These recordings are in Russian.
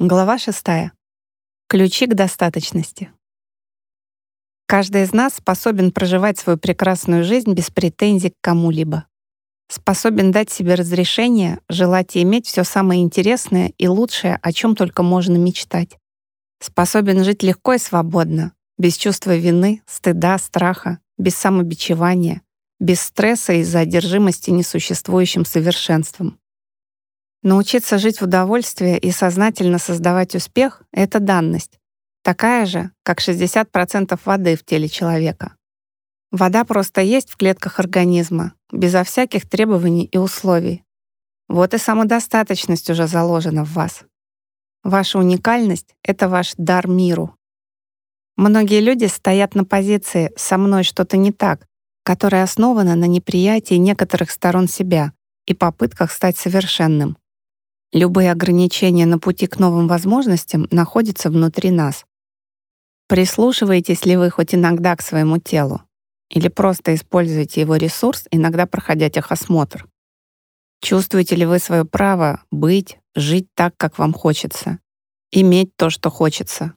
Глава 6. Ключи к достаточности. Каждый из нас способен проживать свою прекрасную жизнь без претензий к кому-либо. Способен дать себе разрешение желать и иметь все самое интересное и лучшее, о чем только можно мечтать. Способен жить легко и свободно, без чувства вины, стыда, страха, без самобичевания, без стресса из-за одержимости несуществующим совершенством. Научиться жить в удовольствии и сознательно создавать успех — это данность, такая же, как 60% воды в теле человека. Вода просто есть в клетках организма, безо всяких требований и условий. Вот и самодостаточность уже заложена в вас. Ваша уникальность — это ваш дар миру. Многие люди стоят на позиции «со мной что-то не так», которая основана на неприятии некоторых сторон себя и попытках стать совершенным. Любые ограничения на пути к новым возможностям находятся внутри нас. Прислушиваетесь ли вы хоть иногда к своему телу? Или просто используете его ресурс, иногда проходя техосмотр? Чувствуете ли вы свое право быть, жить так, как вам хочется? Иметь то, что хочется?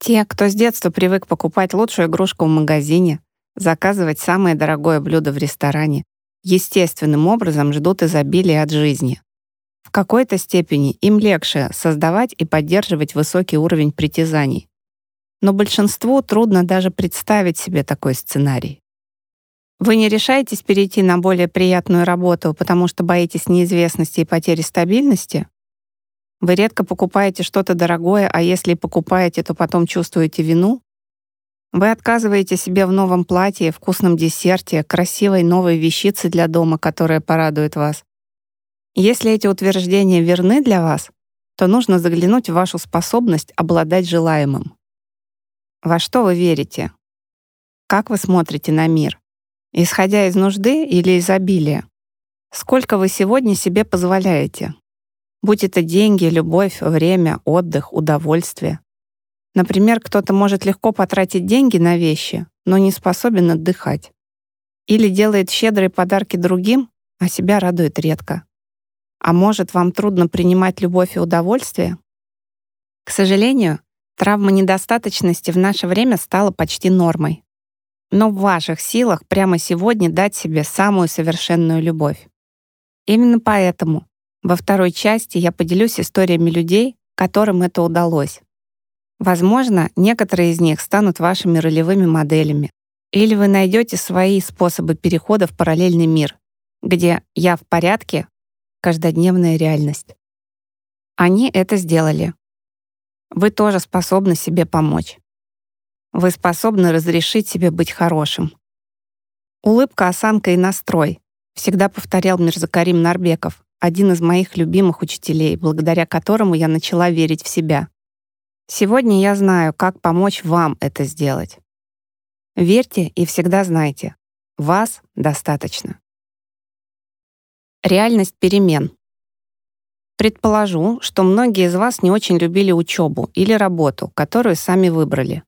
Те, кто с детства привык покупать лучшую игрушку в магазине, заказывать самое дорогое блюдо в ресторане, естественным образом ждут изобилия от жизни. В какой-то степени им легче создавать и поддерживать высокий уровень притязаний. Но большинству трудно даже представить себе такой сценарий. Вы не решаетесь перейти на более приятную работу, потому что боитесь неизвестности и потери стабильности? Вы редко покупаете что-то дорогое, а если покупаете, то потом чувствуете вину? Вы отказываете себе в новом платье, вкусном десерте, красивой новой вещице для дома, которая порадует вас. Если эти утверждения верны для вас, то нужно заглянуть в вашу способность обладать желаемым. Во что вы верите? Как вы смотрите на мир? Исходя из нужды или изобилия? Сколько вы сегодня себе позволяете? Будь это деньги, любовь, время, отдых, удовольствие. Например, кто-то может легко потратить деньги на вещи, но не способен отдыхать. Или делает щедрые подарки другим, а себя радует редко. А может, вам трудно принимать любовь и удовольствие? К сожалению, травма недостаточности в наше время стала почти нормой. Но в ваших силах прямо сегодня дать себе самую совершенную любовь. Именно поэтому во второй части я поделюсь историями людей, которым это удалось. Возможно, некоторые из них станут вашими ролевыми моделями, или вы найдете свои способы перехода в параллельный мир, где «я в порядке» каждодневная реальность. Они это сделали. Вы тоже способны себе помочь. Вы способны разрешить себе быть хорошим. Улыбка, осанка и настрой. Всегда повторял Мирзакарим Нарбеков, один из моих любимых учителей, благодаря которому я начала верить в себя. Сегодня я знаю, как помочь вам это сделать. Верьте и всегда знайте, вас достаточно. Реальность перемен. Предположу, что многие из вас не очень любили учебу или работу, которую сами выбрали.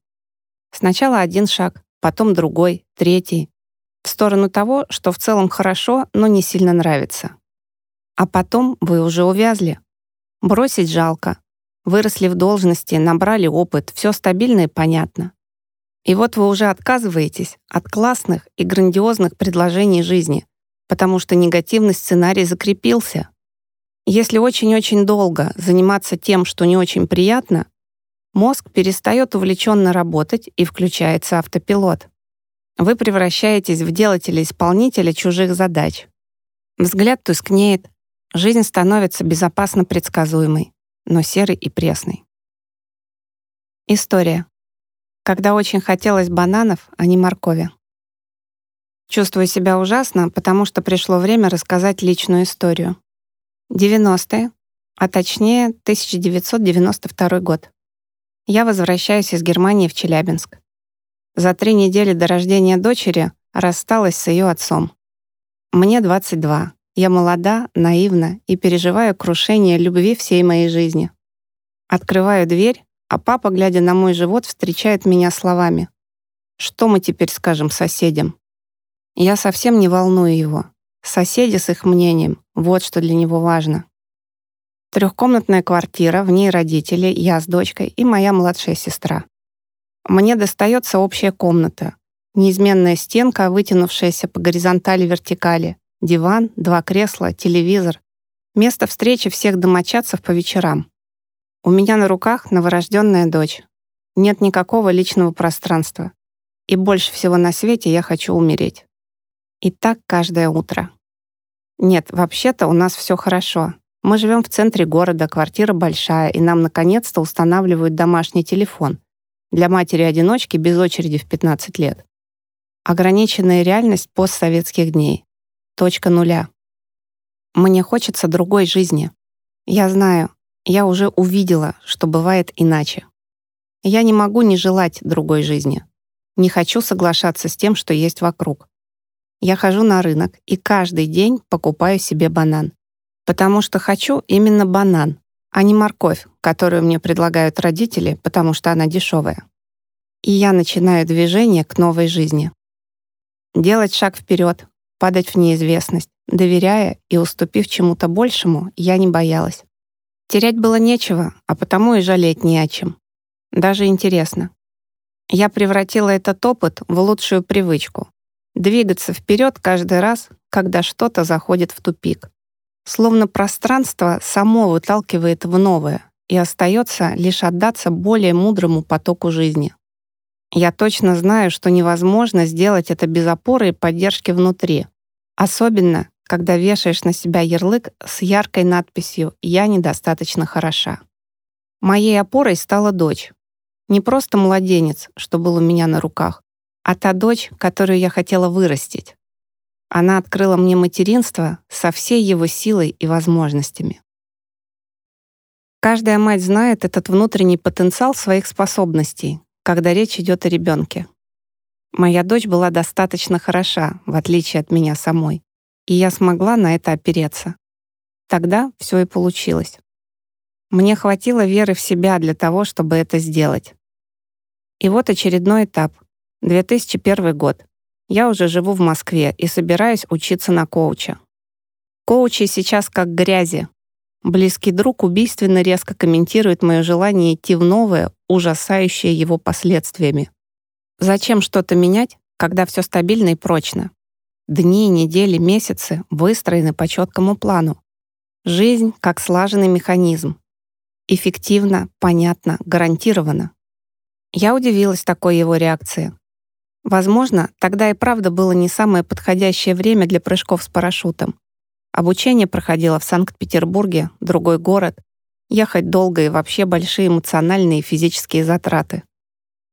Сначала один шаг, потом другой, третий, в сторону того, что в целом хорошо, но не сильно нравится. А потом вы уже увязли. Бросить жалко. Выросли в должности, набрали опыт, все стабильно и понятно. И вот вы уже отказываетесь от классных и грандиозных предложений жизни, потому что негативный сценарий закрепился. Если очень-очень долго заниматься тем, что не очень приятно, мозг перестает увлеченно работать и включается автопилот. Вы превращаетесь в делателя-исполнителя чужих задач. Взгляд тускнеет, жизнь становится безопасно предсказуемой, но серой и пресной. История. Когда очень хотелось бананов, а не моркови. Чувствую себя ужасно, потому что пришло время рассказать личную историю. 90-е, а точнее 1992 год. Я возвращаюсь из Германии в Челябинск. За три недели до рождения дочери рассталась с ее отцом. Мне 22. Я молода, наивна и переживаю крушение любви всей моей жизни. Открываю дверь, а папа, глядя на мой живот, встречает меня словами. «Что мы теперь скажем соседям?» Я совсем не волную его. Соседи с их мнением — вот что для него важно. Трехкомнатная квартира, в ней родители, я с дочкой и моя младшая сестра. Мне достается общая комната. Неизменная стенка, вытянувшаяся по горизонтали-вертикали, диван, два кресла, телевизор. Место встречи всех домочадцев по вечерам. У меня на руках новорожденная дочь. Нет никакого личного пространства. И больше всего на свете я хочу умереть. И так каждое утро. Нет, вообще-то у нас все хорошо. Мы живем в центре города, квартира большая, и нам наконец-то устанавливают домашний телефон. Для матери-одиночки без очереди в 15 лет. Ограниченная реальность постсоветских дней. Точка нуля. Мне хочется другой жизни. Я знаю, я уже увидела, что бывает иначе. Я не могу не желать другой жизни. Не хочу соглашаться с тем, что есть вокруг. Я хожу на рынок и каждый день покупаю себе банан. Потому что хочу именно банан, а не морковь, которую мне предлагают родители, потому что она дешевая. И я начинаю движение к новой жизни. Делать шаг вперед, падать в неизвестность, доверяя и уступив чему-то большему, я не боялась. Терять было нечего, а потому и жалеть не о чем. Даже интересно. Я превратила этот опыт в лучшую привычку. Двигаться вперед каждый раз, когда что-то заходит в тупик. Словно пространство само выталкивает в новое, и остается лишь отдаться более мудрому потоку жизни. Я точно знаю, что невозможно сделать это без опоры и поддержки внутри. Особенно, когда вешаешь на себя ярлык с яркой надписью «Я недостаточно хороша». Моей опорой стала дочь. Не просто младенец, что был у меня на руках, а та дочь, которую я хотела вырастить. Она открыла мне материнство со всей его силой и возможностями. Каждая мать знает этот внутренний потенциал своих способностей, когда речь идет о ребенке. Моя дочь была достаточно хороша, в отличие от меня самой, и я смогла на это опереться. Тогда все и получилось. Мне хватило веры в себя для того, чтобы это сделать. И вот очередной этап. 2001 год. Я уже живу в Москве и собираюсь учиться на коуча. Коучи сейчас как грязи. Близкий друг убийственно резко комментирует мое желание идти в новое, ужасающее его последствиями. Зачем что-то менять, когда все стабильно и прочно? Дни, недели, месяцы выстроены по четкому плану. Жизнь как слаженный механизм. Эффективно, понятно, гарантированно. Я удивилась такой его реакции. Возможно, тогда и правда было не самое подходящее время для прыжков с парашютом. Обучение проходило в Санкт-Петербурге, другой город. Ехать долго и вообще большие эмоциональные и физические затраты.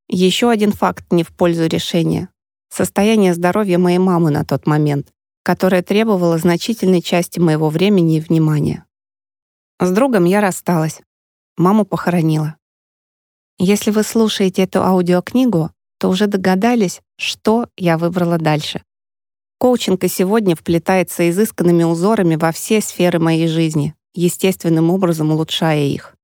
Еще один факт не в пользу решения. Состояние здоровья моей мамы на тот момент, которое требовало значительной части моего времени и внимания. С другом я рассталась. Маму похоронила. Если вы слушаете эту аудиокнигу, то уже догадались, что я выбрала дальше. Коучинг и сегодня вплетается изысканными узорами во все сферы моей жизни, естественным образом улучшая их.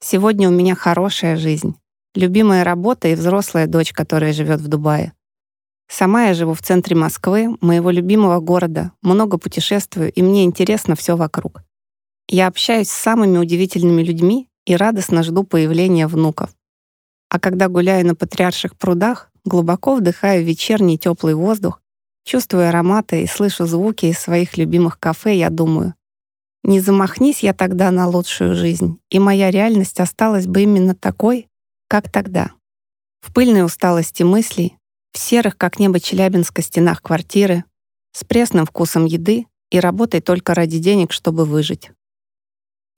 Сегодня у меня хорошая жизнь, любимая работа и взрослая дочь, которая живет в Дубае. Сама я живу в центре Москвы, моего любимого города, много путешествую, и мне интересно все вокруг. Я общаюсь с самыми удивительными людьми и радостно жду появления внуков. А когда гуляю на патриарших прудах, глубоко вдыхаю вечерний теплый воздух, чувствую ароматы и слышу звуки из своих любимых кафе, я думаю, не замахнись я тогда на лучшую жизнь, и моя реальность осталась бы именно такой, как тогда. В пыльной усталости мыслей, в серых, как небо Челябинска, стенах квартиры, с пресным вкусом еды и работой только ради денег, чтобы выжить.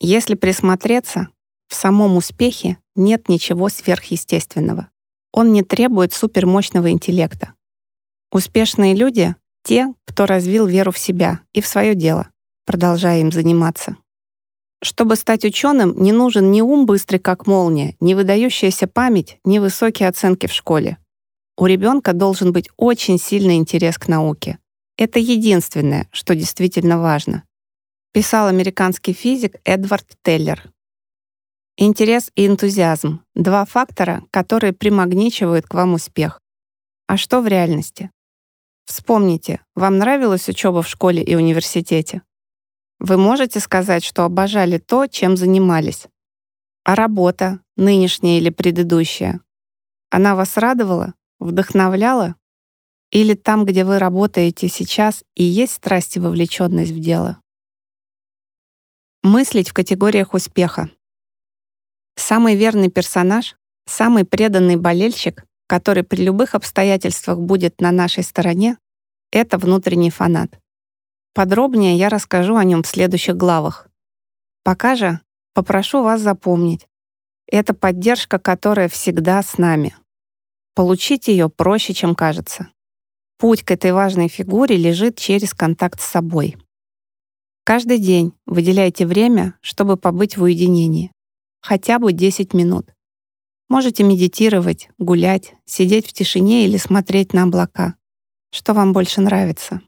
Если присмотреться, в самом успехе нет ничего сверхъестественного. Он не требует супермощного интеллекта. Успешные люди — те, кто развил веру в себя и в свое дело, продолжая им заниматься. Чтобы стать ученым, не нужен ни ум быстрый, как молния, ни выдающаяся память, ни высокие оценки в школе. У ребенка должен быть очень сильный интерес к науке. Это единственное, что действительно важно. Писал американский физик Эдвард Теллер. Интерес и энтузиазм — два фактора, которые примагничивают к вам успех. А что в реальности? Вспомните, вам нравилась учеба в школе и университете? Вы можете сказать, что обожали то, чем занимались? А работа, нынешняя или предыдущая? Она вас радовала, вдохновляла? Или там, где вы работаете сейчас, и есть страсть и вовлеченность в дело? Мыслить в категориях успеха. Самый верный персонаж, самый преданный болельщик, который при любых обстоятельствах будет на нашей стороне, это внутренний фанат. Подробнее я расскажу о нем в следующих главах. Пока же попрошу вас запомнить. Это поддержка, которая всегда с нами. Получить ее проще, чем кажется. Путь к этой важной фигуре лежит через контакт с собой. Каждый день выделяйте время, чтобы побыть в уединении. Хотя бы 10 минут. Можете медитировать, гулять, сидеть в тишине или смотреть на облака. Что вам больше нравится?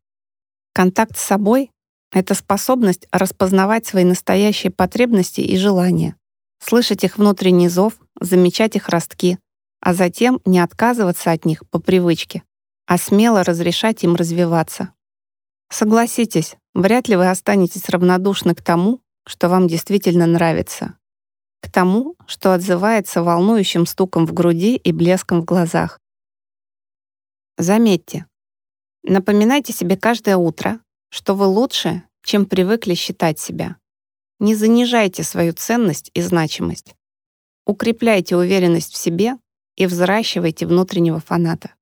Контакт с собой — это способность распознавать свои настоящие потребности и желания, слышать их внутренний зов, замечать их ростки, а затем не отказываться от них по привычке, а смело разрешать им развиваться. Согласитесь, вряд ли вы останетесь равнодушны к тому, что вам действительно нравится. К тому, что отзывается волнующим стуком в груди и блеском в глазах. Заметьте, напоминайте себе каждое утро, что вы лучше, чем привыкли считать себя. Не занижайте свою ценность и значимость. Укрепляйте уверенность в себе и взращивайте внутреннего фаната.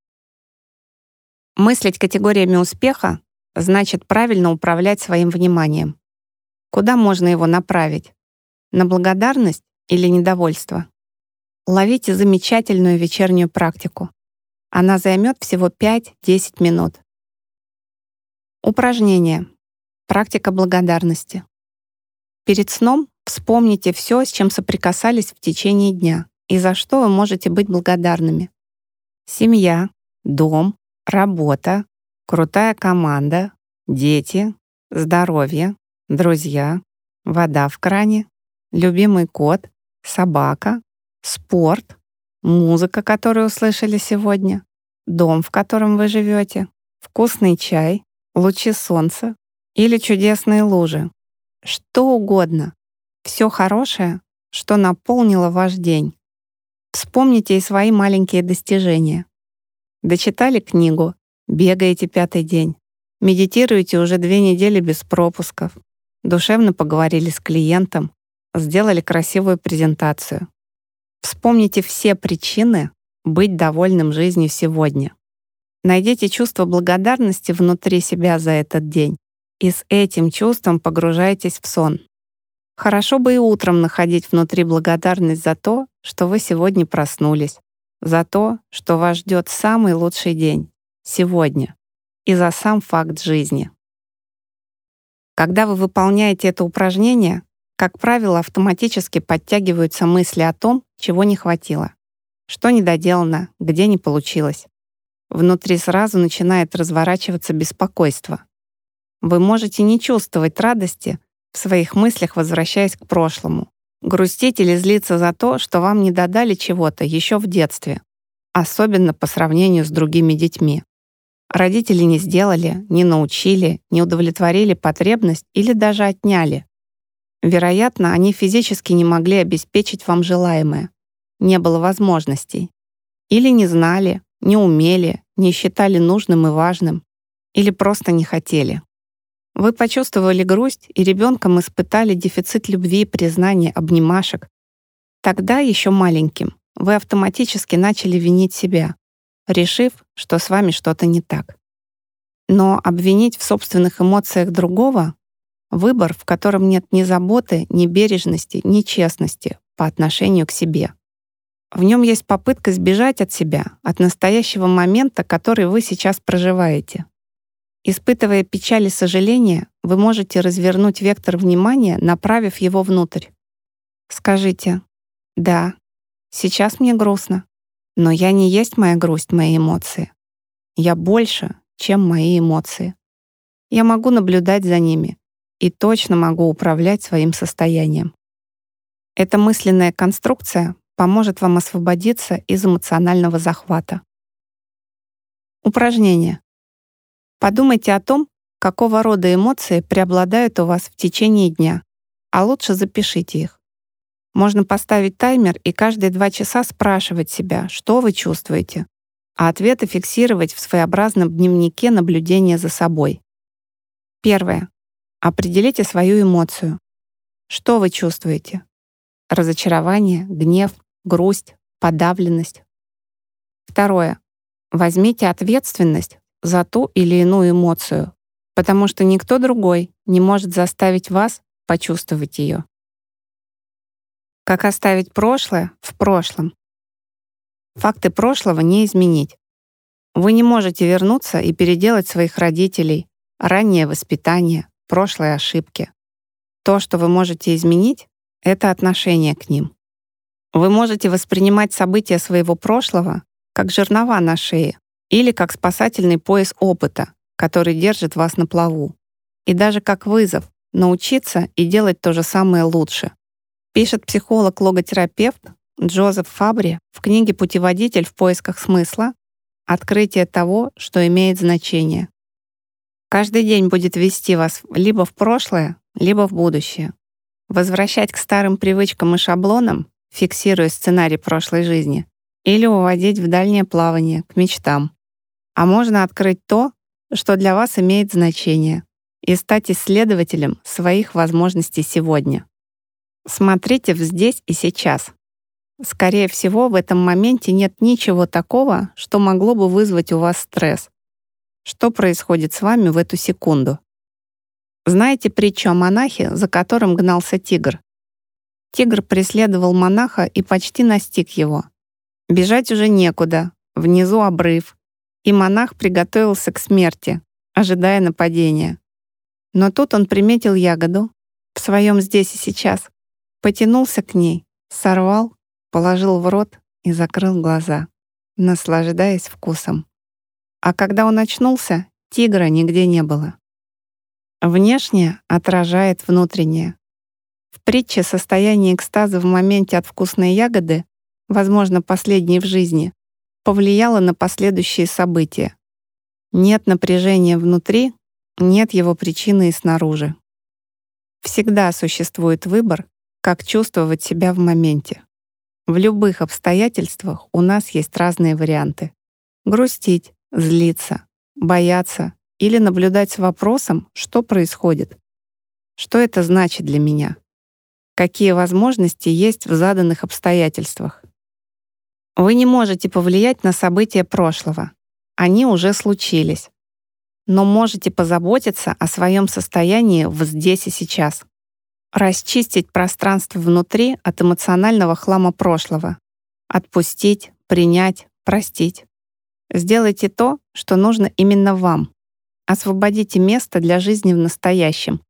Мыслить категориями успеха значит правильно управлять своим вниманием. Куда можно его направить? На благодарность или недовольство? Ловите замечательную вечернюю практику. Она займет всего 5-10 минут. Упражнение. Практика благодарности. Перед сном вспомните все, с чем соприкасались в течение дня и за что вы можете быть благодарными. Семья, дом, работа, крутая команда, дети, здоровье, друзья, вода в кране, любимый кот, собака, спорт, музыка, которую услышали сегодня, дом, в котором вы живете, вкусный чай, лучи солнца или чудесные лужи. Что угодно. Все хорошее, что наполнило ваш день. Вспомните и свои маленькие достижения. Дочитали книгу, бегаете пятый день, медитируете уже две недели без пропусков, душевно поговорили с клиентом, сделали красивую презентацию. Вспомните все причины быть довольным жизнью сегодня. Найдите чувство благодарности внутри себя за этот день и с этим чувством погружайтесь в сон. Хорошо бы и утром находить внутри благодарность за то, что вы сегодня проснулись, за то, что вас ждет самый лучший день, сегодня, и за сам факт жизни. Когда вы выполняете это упражнение, как правило, автоматически подтягиваются мысли о том, чего не хватило, что недоделано, где не получилось. Внутри сразу начинает разворачиваться беспокойство. Вы можете не чувствовать радости, в своих мыслях возвращаясь к прошлому. Грустить или злиться за то, что вам не додали чего-то еще в детстве, особенно по сравнению с другими детьми. Родители не сделали, не научили, не удовлетворили потребность или даже отняли. Вероятно, они физически не могли обеспечить вам желаемое. Не было возможностей. Или не знали, не умели, не считали нужным и важным. Или просто не хотели. Вы почувствовали грусть и ребенком испытали дефицит любви и признания, обнимашек. Тогда, еще маленьким, вы автоматически начали винить себя, решив, что с вами что-то не так. Но обвинить в собственных эмоциях другого — выбор, в котором нет ни заботы, ни бережности, ни честности по отношению к себе. В нем есть попытка сбежать от себя, от настоящего момента, который вы сейчас проживаете. Испытывая печаль и сожаление, вы можете развернуть вектор внимания, направив его внутрь. Скажите «Да, сейчас мне грустно, но я не есть моя грусть, мои эмоции. Я больше, чем мои эмоции. Я могу наблюдать за ними и точно могу управлять своим состоянием. Эта мысленная конструкция поможет вам освободиться из эмоционального захвата. Упражнение. Подумайте о том, какого рода эмоции преобладают у вас в течение дня, а лучше запишите их. Можно поставить таймер и каждые два часа спрашивать себя, что вы чувствуете, а ответы фиксировать в своеобразном дневнике наблюдения за собой. Первое. Определите свою эмоцию. Что вы чувствуете? Разочарование, гнев, грусть, подавленность. Второе. Возьмите ответственность за ту или иную эмоцию, потому что никто другой не может заставить вас почувствовать ее. Как оставить прошлое в прошлом? Факты прошлого не изменить. Вы не можете вернуться и переделать своих родителей, раннее воспитание, прошлые ошибки. То, что вы можете изменить, это отношение к ним. Вы можете воспринимать события своего прошлого как жернова на шее или как спасательный пояс опыта, который держит вас на плаву, и даже как вызов научиться и делать то же самое лучше, Пишет психолог-логотерапевт Джозеф Фабри в книге «Путеводитель в поисках смысла. Открытие того, что имеет значение». Каждый день будет вести вас либо в прошлое, либо в будущее. Возвращать к старым привычкам и шаблонам, фиксируя сценарий прошлой жизни, или уводить в дальнее плавание, к мечтам. А можно открыть то, что для вас имеет значение, и стать исследователем своих возможностей сегодня. Смотрите здесь и сейчас. Скорее всего, в этом моменте нет ничего такого, что могло бы вызвать у вас стресс. Что происходит с вами в эту секунду? Знаете притчу о монахе, за которым гнался тигр? Тигр преследовал монаха и почти настиг его. Бежать уже некуда, внизу обрыв, и монах приготовился к смерти, ожидая нападения. Но тут он приметил ягоду в своем здесь и сейчас, Потянулся к ней, сорвал, положил в рот и закрыл глаза, наслаждаясь вкусом. А когда он очнулся, тигра нигде не было. Внешнее отражает внутреннее. В притче состояние экстаза в моменте от вкусной ягоды, возможно, последней в жизни, повлияло на последующие события. Нет напряжения внутри, нет его причины и снаружи. Всегда существует выбор, как чувствовать себя в моменте. В любых обстоятельствах у нас есть разные варианты. Грустить, злиться, бояться или наблюдать с вопросом, что происходит. Что это значит для меня? Какие возможности есть в заданных обстоятельствах? Вы не можете повлиять на события прошлого. Они уже случились. Но можете позаботиться о своем состоянии в здесь и сейчас расчистить пространство внутри от эмоционального хлама прошлого, отпустить, принять, простить. Сделайте то, что нужно именно вам. Освободите место для жизни в настоящем,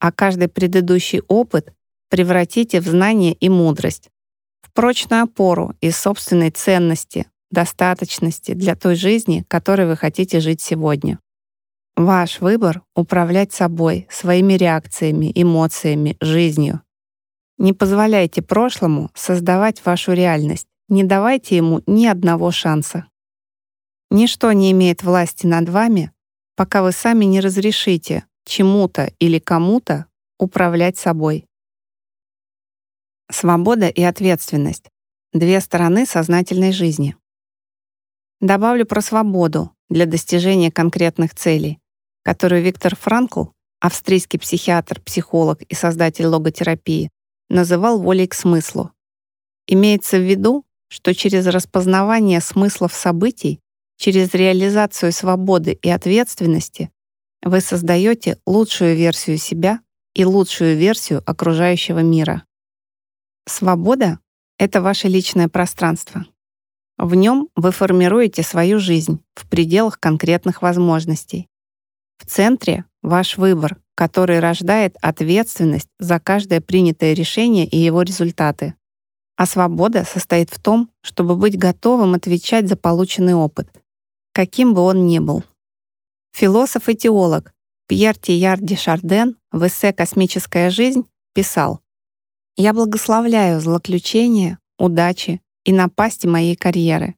а каждый предыдущий опыт превратите в знание и мудрость, в прочную опору из собственной ценности, достаточности для той жизни, которой вы хотите жить сегодня. Ваш выбор — управлять собой, своими реакциями, эмоциями, жизнью. Не позволяйте прошлому создавать вашу реальность, не давайте ему ни одного шанса. Ничто не имеет власти над вами, пока вы сами не разрешите чему-то или кому-то управлять собой. Свобода и ответственность — две стороны сознательной жизни. Добавлю про свободу для достижения конкретных целей, которую Виктор Франкл, австрийский психиатр, психолог и создатель логотерапии, называл волей к смыслу. Имеется в виду, что через распознавание смыслов событий, через реализацию свободы и ответственности вы создаете лучшую версию себя и лучшую версию окружающего мира. Свобода — это ваше личное пространство. В нем вы формируете свою жизнь в пределах конкретных возможностей. В центре ваш выбор, который рождает ответственность за каждое принятое решение и его результаты. А свобода состоит в том, чтобы быть готовым отвечать за полученный опыт, каким бы он ни был. Философ и теолог Пьер Тияр де Шарден в эссе «Космическая жизнь» писал «Я благословляю злоключения, удачи и напасти моей карьеры.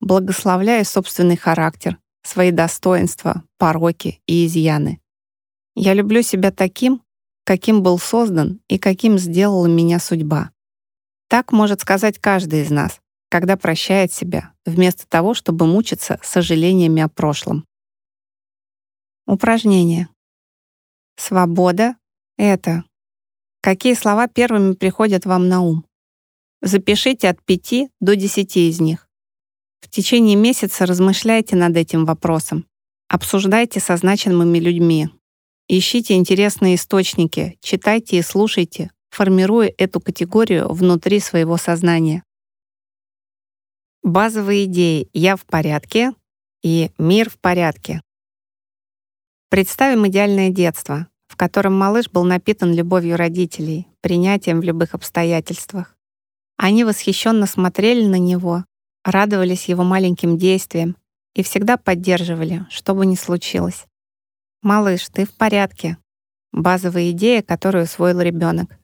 Благословляю собственный характер, свои достоинства, пороки и изъяны. Я люблю себя таким, каким был создан и каким сделала меня судьба. Так может сказать каждый из нас, когда прощает себя, вместо того, чтобы мучиться сожалениями о прошлом. Упражнение. Свобода — это... Какие слова первыми приходят вам на ум? Запишите от 5 до 10 из них. В течение месяца размышляйте над этим вопросом. Обсуждайте со значимыми людьми, Ищите интересные источники, читайте и слушайте, формируя эту категорию внутри своего сознания. Базовые идеи «я в порядке» и «мир в порядке». Представим идеальное детство, в котором малыш был напитан любовью родителей, принятием в любых обстоятельствах. Они восхищенно смотрели на него, радовались его маленьким действиям и всегда поддерживали, что бы ни случилось. «Малыш, ты в порядке». Базовая идея, которую усвоил ребенок.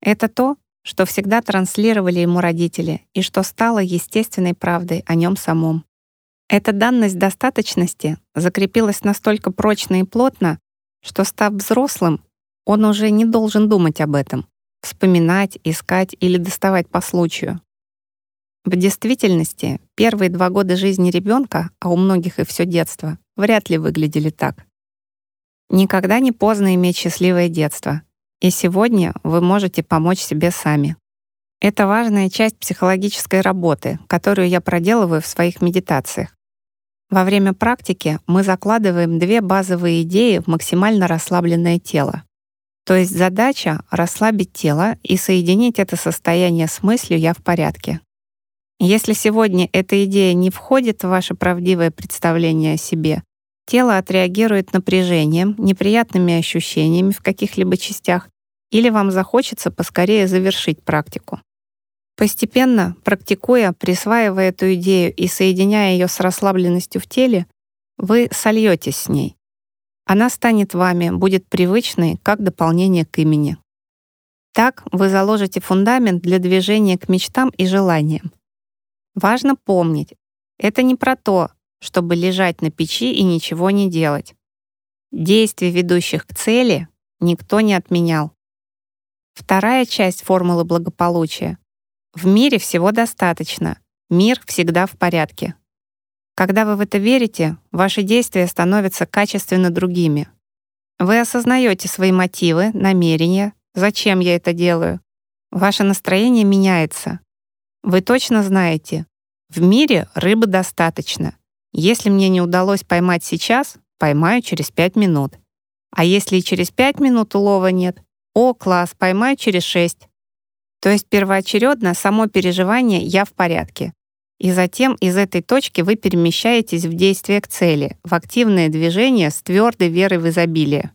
Это то, что всегда транслировали ему родители и что стало естественной правдой о нем самом. Эта данность достаточности закрепилась настолько прочно и плотно, что, став взрослым, он уже не должен думать об этом, вспоминать, искать или доставать по случаю. В действительности, первые два года жизни ребенка, а у многих и все детство, вряд ли выглядели так. Никогда не поздно иметь счастливое детство. И сегодня вы можете помочь себе сами. Это важная часть психологической работы, которую я проделываю в своих медитациях. Во время практики мы закладываем две базовые идеи в максимально расслабленное тело. То есть задача — расслабить тело и соединить это состояние с мыслью «я в порядке». Если сегодня эта идея не входит в ваше правдивое представление о себе, Тело отреагирует напряжением, неприятными ощущениями в каких-либо частях, или вам захочется поскорее завершить практику. Постепенно, практикуя, присваивая эту идею и соединяя ее с расслабленностью в теле, вы сольетесь с ней. Она станет вами, будет привычной, как дополнение к имени. Так вы заложите фундамент для движения к мечтам и желаниям. Важно помнить, это не про то, чтобы лежать на печи и ничего не делать. Действий, ведущих к цели, никто не отменял. Вторая часть формулы благополучия. В мире всего достаточно. Мир всегда в порядке. Когда вы в это верите, ваши действия становятся качественно другими. Вы осознаете свои мотивы, намерения, зачем я это делаю. Ваше настроение меняется. Вы точно знаете, в мире рыбы достаточно. Если мне не удалось поймать сейчас, поймаю через 5 минут. А если через 5 минут улова нет, о, класс, поймаю через 6. То есть первоочередно само переживание «я в порядке». И затем из этой точки вы перемещаетесь в действие к цели, в активное движение с твердой верой в изобилие.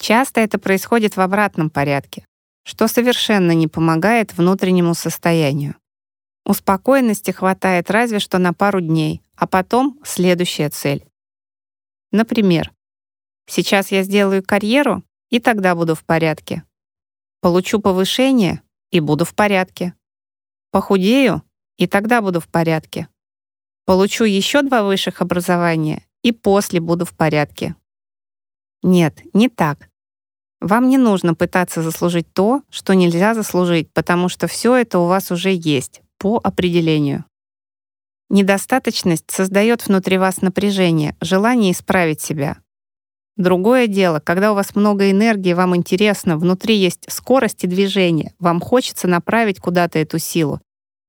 Часто это происходит в обратном порядке, что совершенно не помогает внутреннему состоянию. Успокоенности хватает разве что на пару дней, а потом следующая цель. Например, сейчас я сделаю карьеру, и тогда буду в порядке. Получу повышение, и буду в порядке. Похудею, и тогда буду в порядке. Получу еще два высших образования, и после буду в порядке. Нет, не так. Вам не нужно пытаться заслужить то, что нельзя заслужить, потому что все это у вас уже есть, по определению. Недостаточность создает внутри вас напряжение, желание исправить себя. Другое дело, когда у вас много энергии, вам интересно, внутри есть скорость и движение, вам хочется направить куда-то эту силу.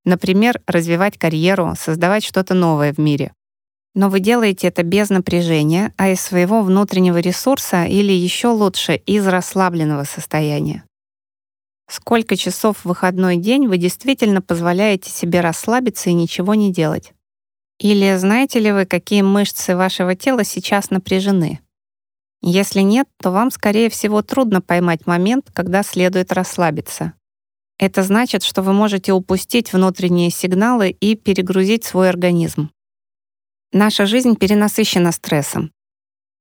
Например, развивать карьеру, создавать что-то новое в мире. Но вы делаете это без напряжения, а из своего внутреннего ресурса или еще лучше, из расслабленного состояния. Сколько часов в выходной день вы действительно позволяете себе расслабиться и ничего не делать? Или знаете ли вы, какие мышцы вашего тела сейчас напряжены? Если нет, то вам, скорее всего, трудно поймать момент, когда следует расслабиться. Это значит, что вы можете упустить внутренние сигналы и перегрузить свой организм. Наша жизнь перенасыщена стрессом.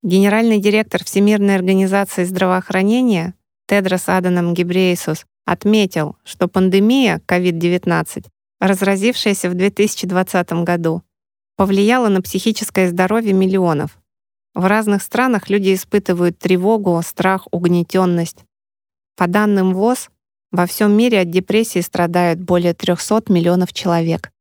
Генеральный директор Всемирной организации здравоохранения Тедрос Аданом Гебрейсус отметил, что пандемия COVID-19, разразившаяся в 2020 году, повлияла на психическое здоровье миллионов. В разных странах люди испытывают тревогу, страх, угнетенность. По данным ВОЗ, во всем мире от депрессии страдают более 300 миллионов человек.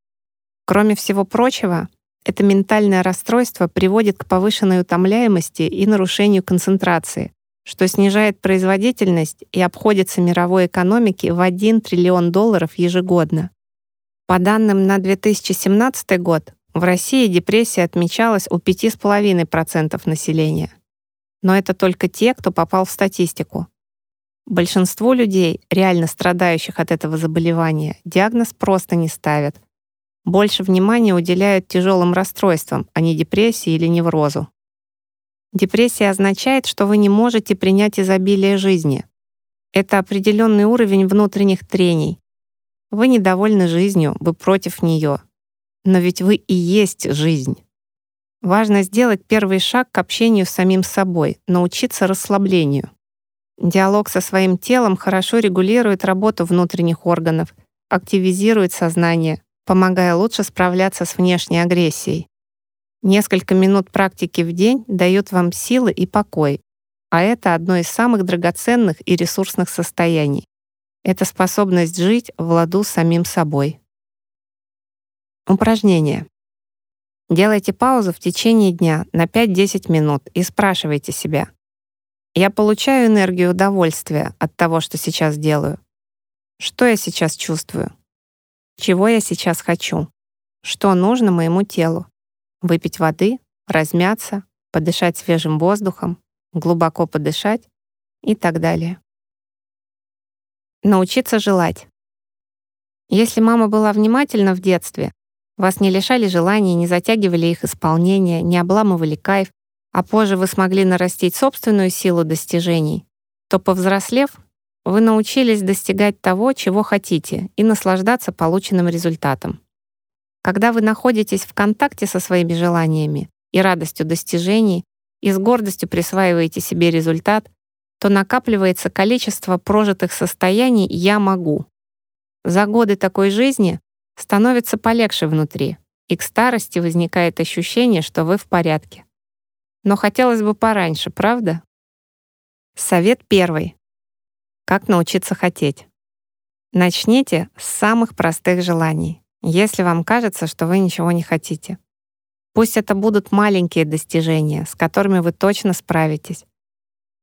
Кроме всего прочего, это ментальное расстройство приводит к повышенной утомляемости и нарушению концентрации, что снижает производительность и обходится мировой экономике в 1 триллион долларов ежегодно. По данным на 2017 год, в России депрессия отмечалась у 5,5% населения. Но это только те, кто попал в статистику. Большинству людей, реально страдающих от этого заболевания, диагноз просто не ставят. Больше внимания уделяют тяжелым расстройствам, а не депрессии или неврозу. Депрессия означает, что вы не можете принять изобилие жизни. Это определенный уровень внутренних трений. Вы недовольны жизнью, вы против нее. Но ведь вы и есть жизнь. Важно сделать первый шаг к общению с самим собой, научиться расслаблению. Диалог со своим телом хорошо регулирует работу внутренних органов, активизирует сознание, помогая лучше справляться с внешней агрессией. Несколько минут практики в день дают вам силы и покой, а это одно из самых драгоценных и ресурсных состояний. Это способность жить в ладу с самим собой. Упражнение. Делайте паузу в течение дня на 5-10 минут и спрашивайте себя. Я получаю энергию удовольствия от того, что сейчас делаю. Что я сейчас чувствую? Чего я сейчас хочу? Что нужно моему телу? Выпить воды, размяться, подышать свежим воздухом, глубоко подышать и так далее. Научиться желать. Если мама была внимательна в детстве, вас не лишали желаний, не затягивали их исполнение, не обламывали кайф, а позже вы смогли нарастить собственную силу достижений, то, повзрослев, вы научились достигать того, чего хотите, и наслаждаться полученным результатом. Когда вы находитесь в контакте со своими желаниями и радостью достижений, и с гордостью присваиваете себе результат, то накапливается количество прожитых состояний «я могу». За годы такой жизни становится полегче внутри, и к старости возникает ощущение, что вы в порядке. Но хотелось бы пораньше, правда? Совет первый. Как научиться хотеть? Начните с самых простых желаний если вам кажется, что вы ничего не хотите. Пусть это будут маленькие достижения, с которыми вы точно справитесь.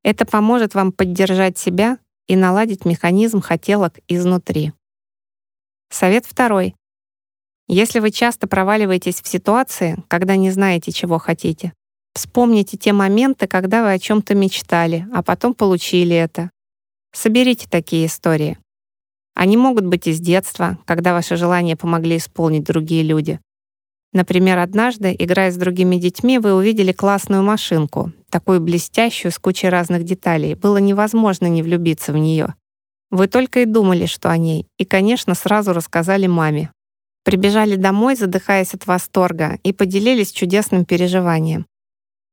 Это поможет вам поддержать себя и наладить механизм хотелок изнутри. Совет второй. Если вы часто проваливаетесь в ситуации, когда не знаете, чего хотите, вспомните те моменты, когда вы о чем-то мечтали, а потом получили это. Соберите такие истории. Они могут быть из детства, когда ваши желания помогли исполнить другие люди. Например, однажды, играя с другими детьми, вы увидели классную машинку, такую блестящую, с кучей разных деталей. Было невозможно не влюбиться в нее. Вы только и думали, что о ней, и, конечно, сразу рассказали маме. Прибежали домой, задыхаясь от восторга, и поделились чудесным переживанием.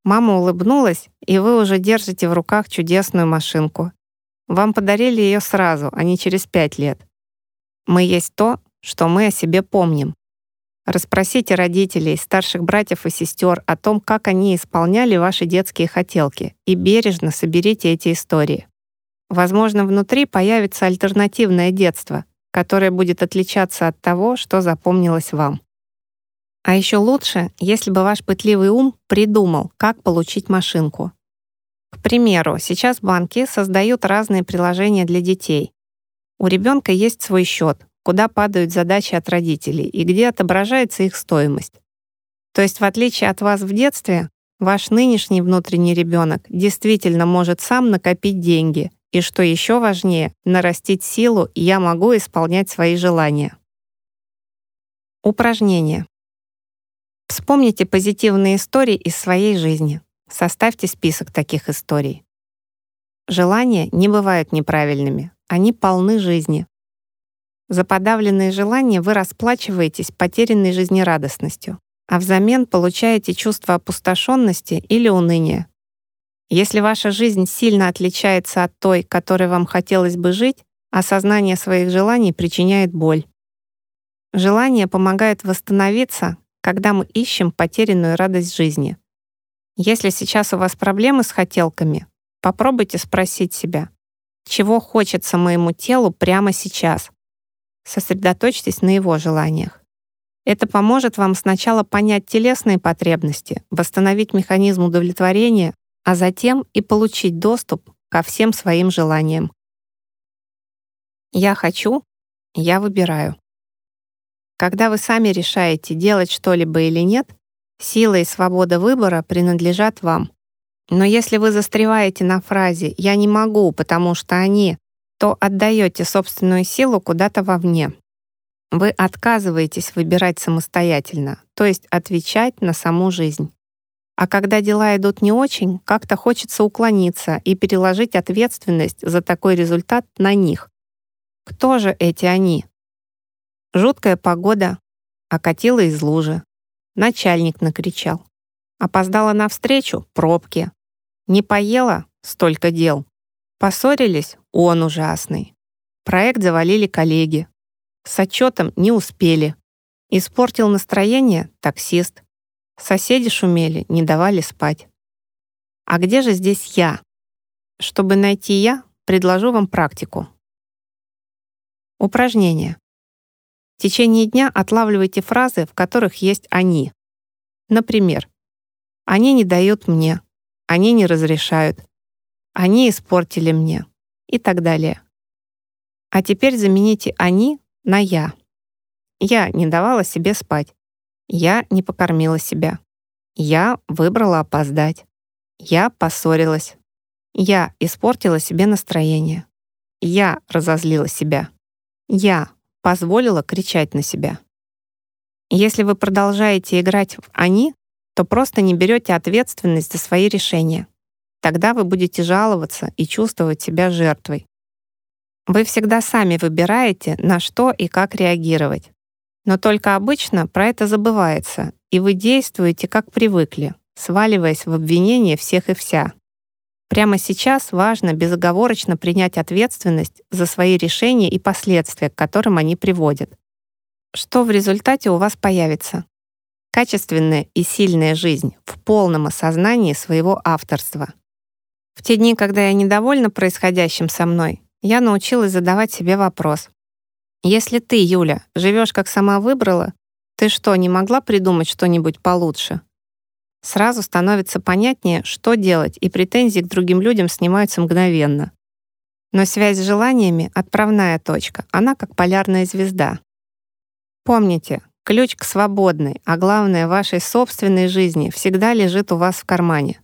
Мама улыбнулась, и вы уже держите в руках чудесную машинку. Вам подарили ее сразу, а не через пять лет. Мы есть то, что мы о себе помним. Расспросите родителей, старших братьев и сестер о том, как они исполняли ваши детские хотелки, и бережно соберите эти истории. Возможно, внутри появится альтернативное детство, которое будет отличаться от того, что запомнилось вам. А еще лучше, если бы ваш пытливый ум придумал, как получить машинку, примеру, сейчас банки создают разные приложения для детей. У ребенка есть свой счет, куда падают задачи от родителей и где отображается их стоимость. То есть, в отличие от вас в детстве, ваш нынешний внутренний ребенок действительно может сам накопить деньги и, что еще важнее, нарастить силу «я могу исполнять свои желания». Упражнение. Вспомните позитивные истории из своей жизни. Составьте список таких историй. Желания не бывают неправильными, они полны жизни. За подавленные желания вы расплачиваетесь потерянной жизнерадостностью, а взамен получаете чувство опустошенности или уныния. Если ваша жизнь сильно отличается от той, которой вам хотелось бы жить, осознание своих желаний причиняет боль. Желание помогает восстановиться, когда мы ищем потерянную радость жизни — Если сейчас у вас проблемы с хотелками, попробуйте спросить себя, чего хочется моему телу прямо сейчас. Сосредоточьтесь на его желаниях. Это поможет вам сначала понять телесные потребности, восстановить механизм удовлетворения, а затем и получить доступ ко всем своим желаниям. Я хочу, я выбираю. Когда вы сами решаете, делать что-либо или нет, сила и свобода выбора принадлежат вам. Но если вы застреваете на фразе «я не могу, потому что они», то отдаете собственную силу куда-то вовне. Вы отказываетесь выбирать самостоятельно, то есть отвечать на саму жизнь. А когда дела идут не очень, как-то хочется уклониться и переложить ответственность за такой результат на них. Кто же эти они? Жуткая погода, окатила из лужи. Начальник накричал. Опоздала на встречу — пробки. Не поела — столько дел. Поссорились — он ужасный. Проект завалили коллеги. С отчетом не успели. Испортил настроение — таксист. Соседи шумели, не давали спать. А где же здесь я? Чтобы найти я, предложу вам практику. Упражнение. В течение дня отлавливайте фразы, в которых есть «они». Например, «Они не дают мне», «Они не разрешают», «Они испортили мне» и так далее. А теперь замените «они» на «я». Я не давала себе спать. Я не покормила себя. Я выбрала опоздать. Я поссорилась. Я испортила себе настроение. Я разозлила себя. Я позволила кричать на себя. Если вы продолжаете играть в «они», то просто не берете ответственность за свои решения. Тогда вы будете жаловаться и чувствовать себя жертвой. Вы всегда сами выбираете, на что и как реагировать. Но только обычно про это забывается, и вы действуете как привыкли, сваливаясь в обвинение всех и вся. Прямо сейчас важно безоговорочно принять ответственность за свои решения и последствия, к которым они приводят. Что в результате у вас появится? Качественная и сильная жизнь в полном осознании своего авторства. В те дни, когда я недовольна происходящим со мной, я научилась задавать себе вопрос. Если ты, Юля, живешь как сама выбрала, ты что, не могла придумать что-нибудь получше? Сразу становится понятнее, что делать, и претензии к другим людям снимаются мгновенно. Но связь с желаниями — отправная точка, она как полярная звезда. Помните, ключ к свободной, а главное, вашей собственной жизни всегда лежит у вас в кармане.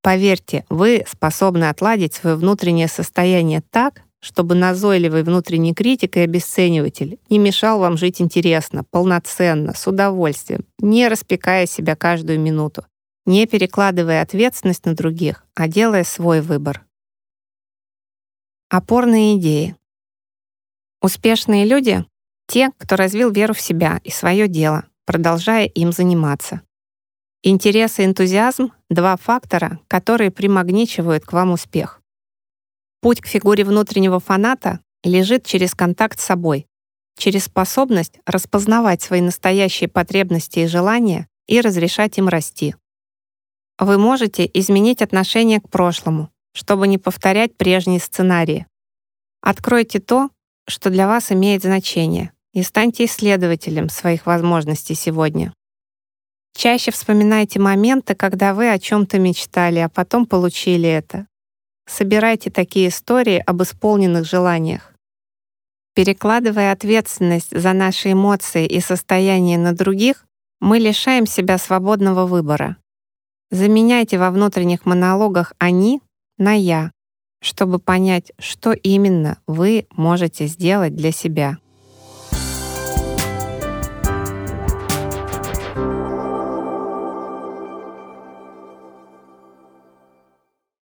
Поверьте, вы способны отладить свое внутреннее состояние так, чтобы назойливый внутренний критик и обесцениватель не мешал вам жить интересно, полноценно, с удовольствием, не распекая себя каждую минуту, не перекладывая ответственность на других, а делая свой выбор. Опорные идеи. Успешные люди — те, кто развил веру в себя и свое дело, продолжая им заниматься. Интерес и энтузиазм — два фактора, которые примагничивают к вам успех. Путь к фигуре внутреннего фаната лежит через контакт с собой, через способность распознавать свои настоящие потребности и желания и разрешать им расти. Вы можете изменить отношение к прошлому, чтобы не повторять прежние сценарии. Откройте то, что для вас имеет значение, и станьте исследователем своих возможностей сегодня. Чаще вспоминайте моменты, когда вы о чем-то мечтали, а потом получили это. Собирайте такие истории об исполненных желаниях. Перекладывая ответственность за наши эмоции и состояние на других, мы лишаем себя свободного выбора. Заменяйте во внутренних монологах «они» на «я», чтобы понять, что именно вы можете сделать для себя.